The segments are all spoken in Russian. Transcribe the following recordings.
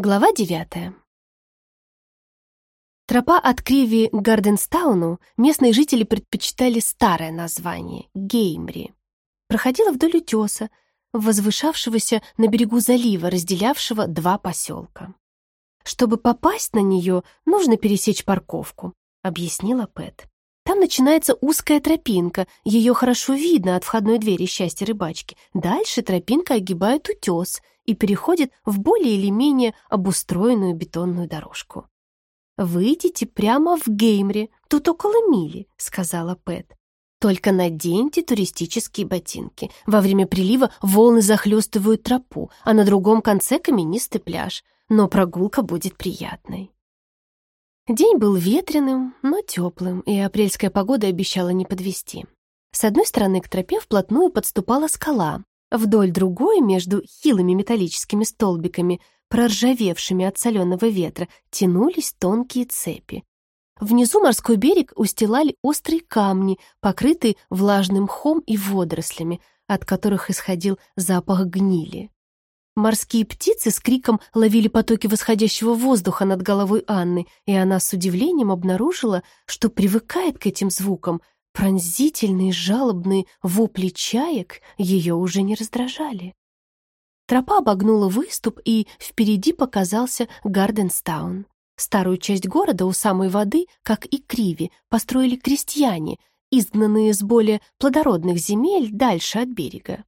Глава девятая. Тропа от Криви к Гарденстауну местные жители предпочитали старое название — Геймри. Проходила вдоль утеса, возвышавшегося на берегу залива, разделявшего два поселка. «Чтобы попасть на нее, нужно пересечь парковку», — объяснила Пэт. «Там начинается узкая тропинка, ее хорошо видно от входной двери счастья рыбачки. Дальше тропинка огибает утес — и переходит в более или менее обустроенную бетонную дорожку. «Выйдите прямо в Геймре, тут около мили», — сказала Пэт. «Только наденьте туристические ботинки. Во время прилива волны захлестывают тропу, а на другом конце каменистый пляж, но прогулка будет приятной». День был ветреным, но теплым, и апрельская погода обещала не подвести. С одной стороны к тропе вплотную подступала скала, Вдоль другой, между хилыми металлическими столбиками, проржавевшими от соленого ветра, тянулись тонкие цепи. Внизу морской берег устилали острые камни, покрытые влажным мхом и водорослями, от которых исходил запах гнили. Морские птицы с криком ловили потоки восходящего воздуха над головой Анны, и она с удивлением обнаружила, что привыкает к этим звукам — Пронзительные жалобные вопли чаек ее уже не раздражали. Тропа обогнула выступ, и впереди показался Гарденстаун. Старую часть города у самой воды, как и Криви, построили крестьяне, изгнанные с более плодородных земель дальше от берега.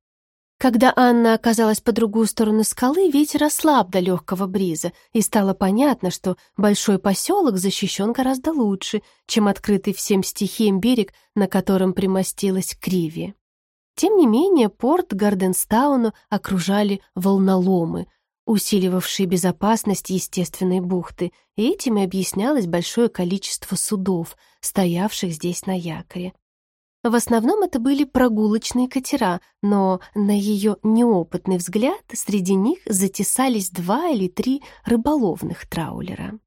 Когда Анна оказалась по другую сторону скалы, ветер ослаб до легкого бриза, и стало понятно, что большой поселок защищен гораздо лучше, чем открытый всем стихиям берег, на котором примостилась Криви. Тем не менее, порт Гарденстауну окружали волноломы, усиливавшие безопасность естественной бухты, и этим и объяснялось большое количество судов, стоявших здесь на якоре. В основном это были прогулочные катера, но на ее неопытный взгляд среди них затесались два или три рыболовных траулера.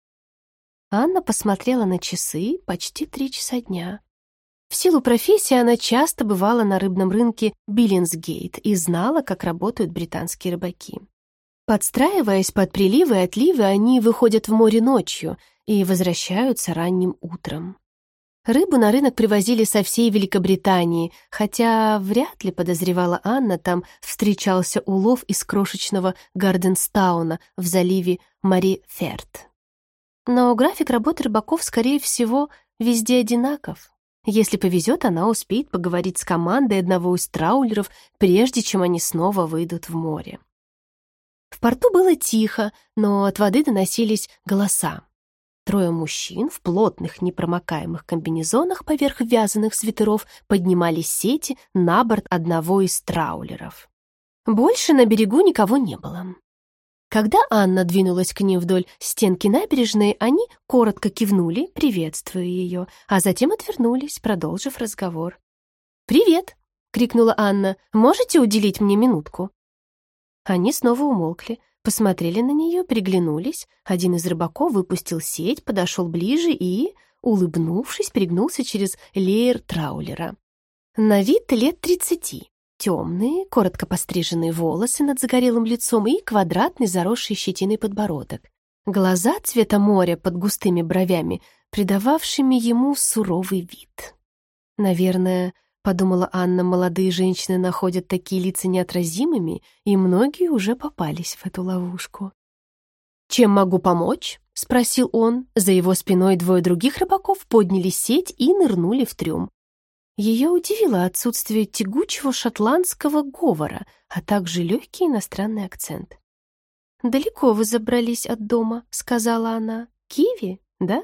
Анна посмотрела на часы почти три часа дня. В силу профессии она часто бывала на рыбном рынке Биллинсгейт и знала, как работают британские рыбаки. Подстраиваясь под приливы и отливы, они выходят в море ночью и возвращаются ранним утром. Рыбу на рынок привозили со всей Великобритании, хотя вряд ли, подозревала Анна, там встречался улов из крошечного Гарденстауна в заливе Мари-Ферт. Но график работы рыбаков, скорее всего, везде одинаков. Если повезет, она успеет поговорить с командой одного из траулеров, прежде чем они снова выйдут в море. В порту было тихо, но от воды доносились голоса. Трое мужчин в плотных непромокаемых комбинезонах поверх вязаных свитеров поднимали сети на борт одного из траулеров. Больше на берегу никого не было. Когда Анна двинулась к ним вдоль стенки набережной, они коротко кивнули, приветствуя ее, а затем отвернулись, продолжив разговор. «Привет!» — крикнула Анна. «Можете уделить мне минутку?» Они снова умолкли, посмотрели на нее, приглянулись. Один из рыбаков выпустил сеть, подошел ближе и, улыбнувшись, перегнулся через леер траулера. На вид лет тридцати. Темные, коротко постриженные волосы над загорелым лицом и квадратный, заросший щетиной подбородок. Глаза цвета моря под густыми бровями, придававшими ему суровый вид. Наверное, Подумала Анна, молодые женщины находят такие лица неотразимыми, и многие уже попались в эту ловушку. «Чем могу помочь?» — спросил он. За его спиной двое других рыбаков подняли сеть и нырнули в трюм. Ее удивило отсутствие тягучего шотландского говора, а также легкий иностранный акцент. «Далеко вы забрались от дома», — сказала она. «Киви, да?»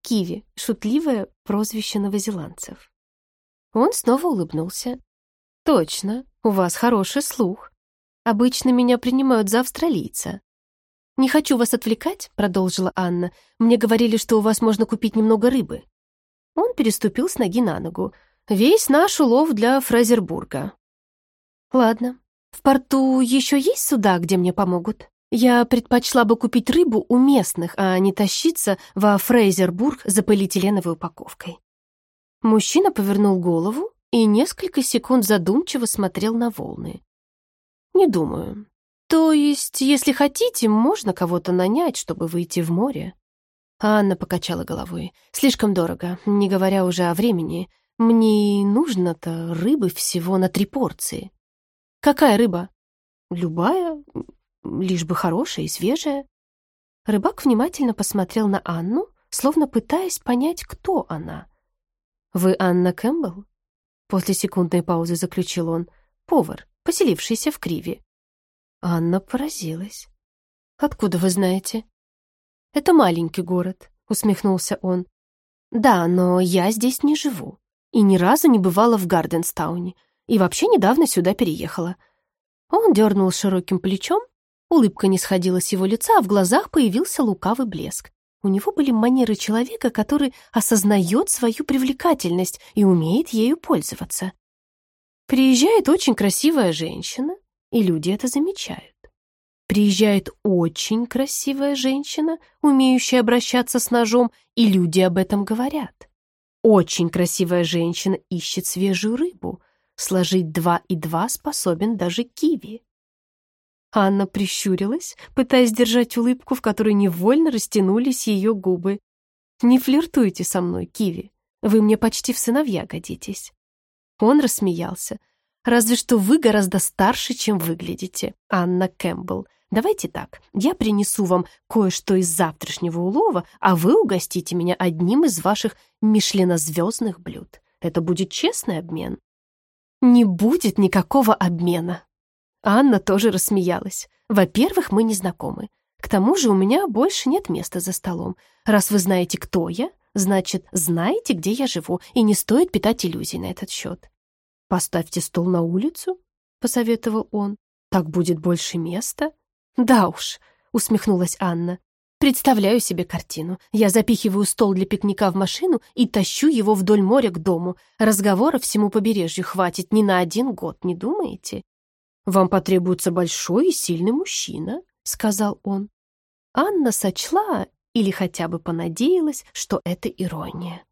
«Киви» — шутливое прозвище новозеландцев. Он снова улыбнулся. «Точно, у вас хороший слух. Обычно меня принимают за австралийца». «Не хочу вас отвлекать», — продолжила Анна. «Мне говорили, что у вас можно купить немного рыбы». Он переступил с ноги на ногу. «Весь наш улов для Фрезербурга». «Ладно. В порту еще есть суда, где мне помогут?» Я предпочла бы купить рыбу у местных, а не тащиться во Фрейзербург за полиэтиленовой упаковкой. Мужчина повернул голову и несколько секунд задумчиво смотрел на волны. «Не думаю. То есть, если хотите, можно кого-то нанять, чтобы выйти в море. Анна покачала головой. Слишком дорого, не говоря уже о времени. Мне нужно-то рыбы всего на три порции. Какая рыба? Любая, лишь бы хорошая и свежая. Рыбак внимательно посмотрел на Анну, словно пытаясь понять, кто она. «Вы Анна Кэмпбелл?» После секундной паузы заключил он. «Повар, поселившийся в Криве». Анна поразилась. «Откуда вы знаете?» «Это маленький город», — усмехнулся он. «Да, но я здесь не живу. И ни разу не бывала в Гарденстауне. И вообще недавно сюда переехала». Он дернул широким плечом, улыбка не сходила с его лица, а в глазах появился лукавый блеск. У него были манеры человека, который осознает свою привлекательность и умеет ею пользоваться. Приезжает очень красивая женщина, и люди это замечают. Приезжает очень красивая женщина, умеющая обращаться с ножом, и люди об этом говорят. Очень красивая женщина ищет свежую рыбу. Сложить два и два способен даже киви. Анна прищурилась, пытаясь держать улыбку, в которой невольно растянулись ее губы. «Не флиртуйте со мной, Киви. Вы мне почти в сыновья годитесь». Он рассмеялся. «Разве что вы гораздо старше, чем выглядите, Анна Кэмпбелл. Давайте так, я принесу вам кое-что из завтрашнего улова, а вы угостите меня одним из ваших мишленозвездных блюд. Это будет честный обмен». «Не будет никакого обмена», Анна тоже рассмеялась. «Во-первых, мы не знакомы. К тому же у меня больше нет места за столом. Раз вы знаете, кто я, значит, знаете, где я живу, и не стоит питать иллюзий на этот счет». «Поставьте стол на улицу», — посоветовал он. «Так будет больше места». «Да уж», — усмехнулась Анна. «Представляю себе картину. Я запихиваю стол для пикника в машину и тащу его вдоль моря к дому. Разговора всему побережью хватит не на один год, не думаете? «Вам потребуется большой и сильный мужчина», — сказал он. Анна сочла или хотя бы понадеялась, что это ирония.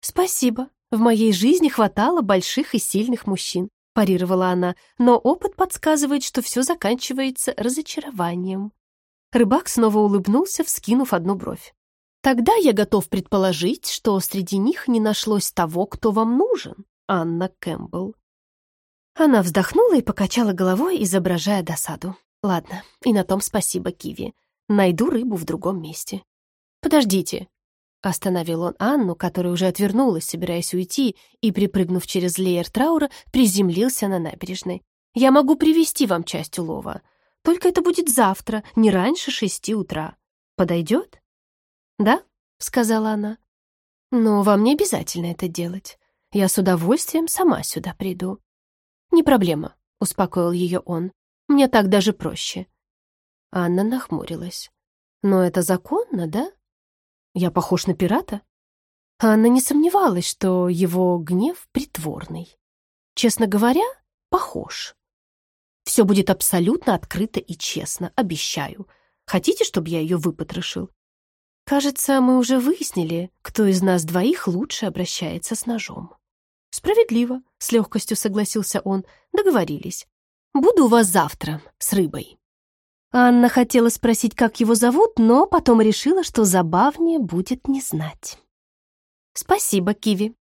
«Спасибо. В моей жизни хватало больших и сильных мужчин», — парировала она, но опыт подсказывает, что все заканчивается разочарованием. Рыбак снова улыбнулся, вскинув одну бровь. «Тогда я готов предположить, что среди них не нашлось того, кто вам нужен, Анна Кэмпбелл. Она вздохнула и покачала головой, изображая досаду. «Ладно, и на том спасибо, Киви. Найду рыбу в другом месте». «Подождите», — остановил он Анну, которая уже отвернулась, собираясь уйти, и, припрыгнув через леер траура, приземлился на набережной. «Я могу привести вам часть улова. Только это будет завтра, не раньше шести утра. Подойдет?» «Да», — сказала она. «Но вам не обязательно это делать. Я с удовольствием сама сюда приду». «Не проблема», — успокоил ее он. «Мне так даже проще». Анна нахмурилась. «Но это законно, да? Я похож на пирата?» Анна не сомневалась, что его гнев притворный. Честно говоря, похож. Все будет абсолютно открыто и честно, обещаю. Хотите, чтобы я ее выпотрошил? Кажется, мы уже выяснили, кто из нас двоих лучше обращается с ножом. «Справедливо», — с легкостью согласился он. «Договорились. Буду у вас завтра с рыбой». Анна хотела спросить, как его зовут, но потом решила, что забавнее будет не знать. «Спасибо, Киви».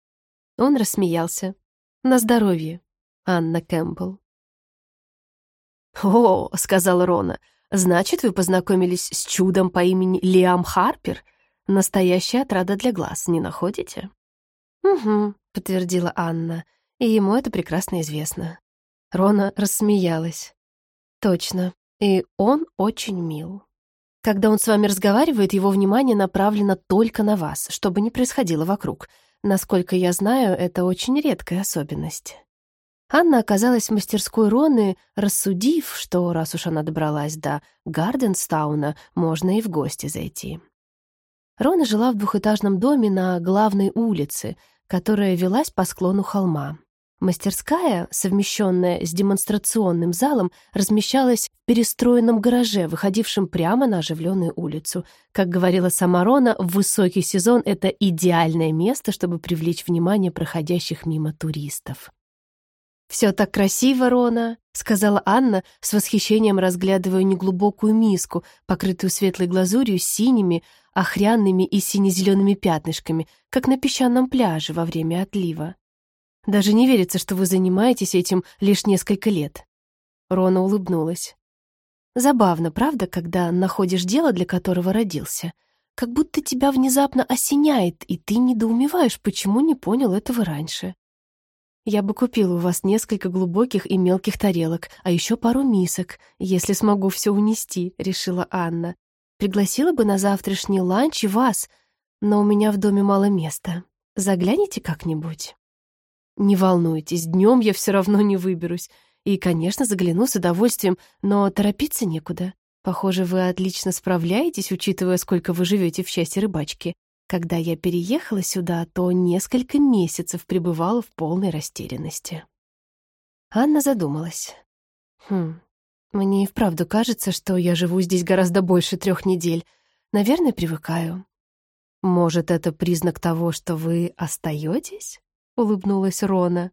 Он рассмеялся. «На здоровье, Анна Кэмпбелл». «О», — сказал Рона, — «значит, вы познакомились с чудом по имени Лиам Харпер? Настоящая отрада для глаз, не находите?» «Угу», — подтвердила Анна, и ему это прекрасно известно. Рона рассмеялась. «Точно, и он очень мил. Когда он с вами разговаривает, его внимание направлено только на вас, чтобы не происходило вокруг. Насколько я знаю, это очень редкая особенность». Анна оказалась в мастерской Роны, рассудив, что, раз уж она добралась до Гарденстауна, можно и в гости зайти. Рона жила в двухэтажном доме на главной улице, которая велась по склону холма. Мастерская, совмещенная с демонстрационным залом, размещалась в перестроенном гараже, выходившем прямо на оживленную улицу. Как говорила сама Рона, в высокий сезон это идеальное место, чтобы привлечь внимание проходящих мимо туристов. «Все так красиво, Рона!» Сказала Анна, с восхищением разглядывая неглубокую миску, покрытую светлой глазурью с синими, охряными и сине-зелеными пятнышками, как на песчаном пляже во время отлива. Даже не верится, что вы занимаетесь этим лишь несколько лет. Рона улыбнулась. Забавно, правда, когда находишь дело, для которого родился? Как будто тебя внезапно осеняет, и ты недоумеваешь, почему не понял этого раньше. Я бы купила у вас несколько глубоких и мелких тарелок, а еще пару мисок, если смогу все унести, решила Анна. Пригласила бы на завтрашний ланч и вас, но у меня в доме мало места. Загляните как-нибудь. Не волнуйтесь, днем я все равно не выберусь. И, конечно, загляну с удовольствием, но торопиться некуда. Похоже, вы отлично справляетесь, учитывая, сколько вы живете в счастье рыбачки. Когда я переехала сюда, то несколько месяцев пребывала в полной растерянности. Анна задумалась. Хм, мне и вправду кажется, что я живу здесь гораздо больше трех недель. Наверное, привыкаю. Может, это признак того, что вы остаетесь? Улыбнулась Рона.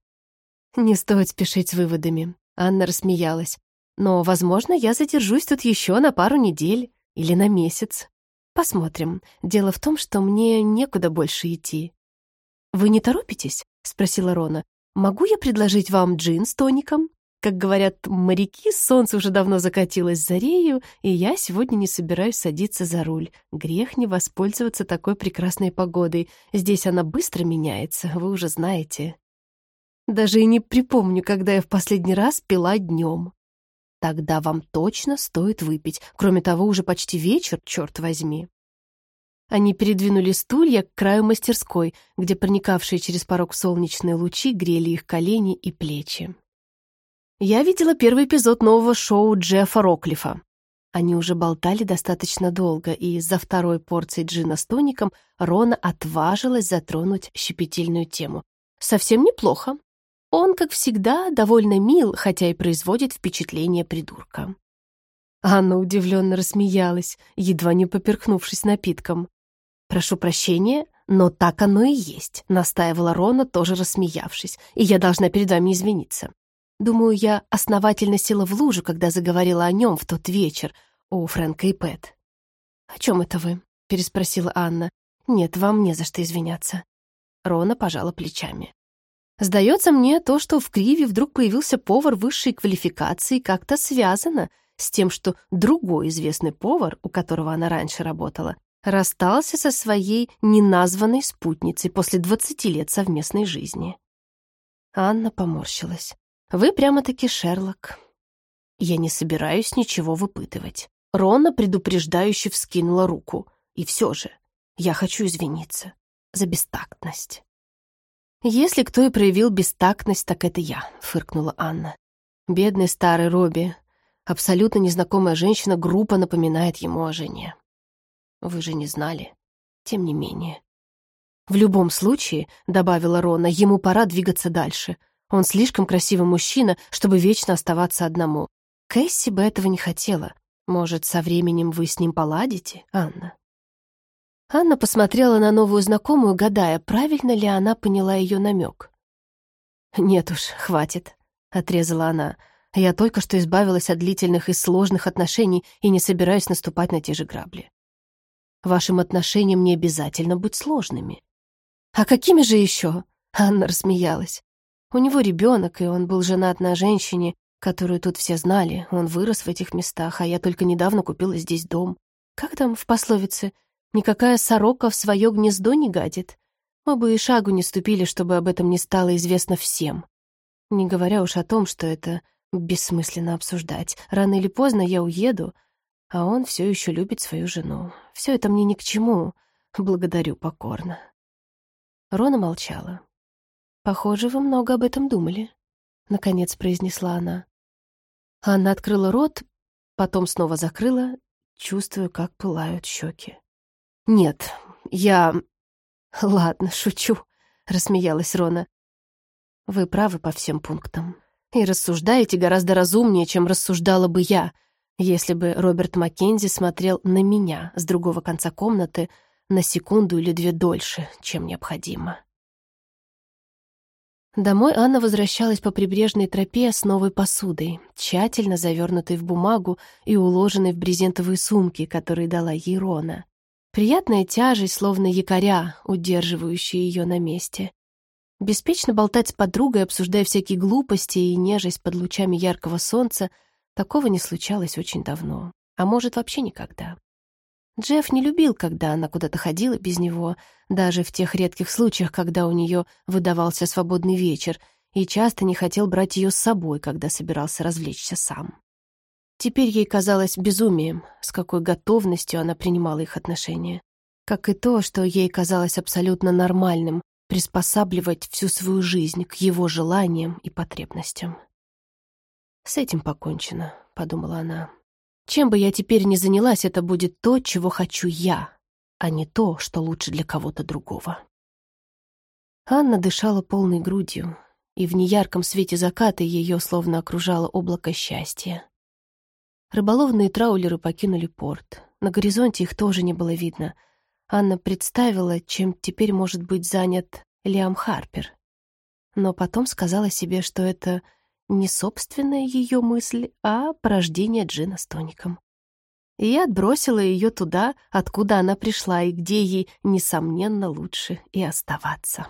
Не стоит спешить с выводами. Анна рассмеялась. Но, возможно, я задержусь тут еще на пару недель или на месяц. Посмотрим. Дело в том, что мне некуда больше идти. Вы не торопитесь? спросила Рона. Могу я предложить вам джин с тоником? Как говорят моряки, солнце уже давно закатилось за рею, и я сегодня не собираюсь садиться за руль. Грех не воспользоваться такой прекрасной погодой. Здесь она быстро меняется, вы уже знаете. Даже и не припомню, когда я в последний раз пила днем. Тогда вам точно стоит выпить. Кроме того, уже почти вечер, черт возьми. Они передвинули стулья к краю мастерской, где проникавшие через порог солнечные лучи грели их колени и плечи. Я видела первый эпизод нового шоу Джеффа Роклифа. Они уже болтали достаточно долго, и из-за второй порции джина с тоником Рона отважилась затронуть щепетильную тему. Совсем неплохо. Он, как всегда, довольно мил, хотя и производит впечатление придурка. Анна удивленно рассмеялась, едва не поперхнувшись напитком. «Прошу прощения, но так оно и есть», — настаивала Рона, тоже рассмеявшись, «и я должна перед вами извиниться. Думаю, я основательно села в лужу, когда заговорила о нем в тот вечер у Фрэнка и Пэт». «О чем это вы?» — переспросила Анна. «Нет, вам не за что извиняться». Рона пожала плечами. Сдается мне, то, что в Криве вдруг появился повар высшей квалификации, как-то связано с тем, что другой известный повар, у которого она раньше работала, расстался со своей неназванной спутницей после 20 лет совместной жизни. Анна поморщилась. «Вы прямо-таки Шерлок». «Я не собираюсь ничего выпытывать». Рона предупреждающе вскинула руку. «И все же, я хочу извиниться за бестактность». «Если кто и проявил бестактность, так это я», — фыркнула Анна. «Бедный старый Робби. Абсолютно незнакомая женщина грубо напоминает ему о жене. Вы же не знали. Тем не менее». «В любом случае», — добавила Рона, — «ему пора двигаться дальше. Он слишком красивый мужчина, чтобы вечно оставаться одному. Кэсси бы этого не хотела. Может, со временем вы с ним поладите, Анна?» Анна посмотрела на новую знакомую, гадая, правильно ли она поняла ее намек. «Нет уж, хватит», — отрезала она. «Я только что избавилась от длительных и сложных отношений и не собираюсь наступать на те же грабли. Вашим отношениям не обязательно быть сложными». «А какими же еще?» — Анна рассмеялась. «У него ребенок, и он был женат на женщине, которую тут все знали. Он вырос в этих местах, а я только недавно купила здесь дом. Как там в пословице Никакая сорока в свое гнездо не гадит. Мы бы и шагу не ступили, чтобы об этом не стало известно всем. Не говоря уж о том, что это бессмысленно обсуждать. Рано или поздно я уеду, а он все еще любит свою жену. Все это мне ни к чему. Благодарю покорно. Рона молчала. «Похоже, вы много об этом думали», — наконец произнесла она. Анна открыла рот, потом снова закрыла, чувствуя, как пылают щеки. «Нет, я...» «Ладно, шучу», — рассмеялась Рона. «Вы правы по всем пунктам. И рассуждаете гораздо разумнее, чем рассуждала бы я, если бы Роберт Маккензи смотрел на меня с другого конца комнаты на секунду или две дольше, чем необходимо». Домой Анна возвращалась по прибрежной тропе с новой посудой, тщательно завернутой в бумагу и уложенной в брезентовые сумки, которые дала ей Рона. Приятная тяжесть, словно якоря, удерживающая ее на месте. Беспечно болтать с подругой, обсуждая всякие глупости и нежесть под лучами яркого солнца, такого не случалось очень давно, а может, вообще никогда. Джефф не любил, когда она куда-то ходила без него, даже в тех редких случаях, когда у нее выдавался свободный вечер, и часто не хотел брать ее с собой, когда собирался развлечься сам. Теперь ей казалось безумием, с какой готовностью она принимала их отношения. Как и то, что ей казалось абсолютно нормальным приспосабливать всю свою жизнь к его желаниям и потребностям. «С этим покончено», — подумала она. Чем бы я теперь ни занялась, это будет то, чего хочу я, а не то, что лучше для кого-то другого. Анна дышала полной грудью, и в неярком свете заката ее словно окружало облако счастья. Рыболовные траулеры покинули порт. На горизонте их тоже не было видно. Анна представила, чем теперь может быть занят Лиам Харпер. Но потом сказала себе, что это не собственная ее мысль, а порождение Джина с тоником. И отбросила ее туда, откуда она пришла и где ей, несомненно, лучше и оставаться.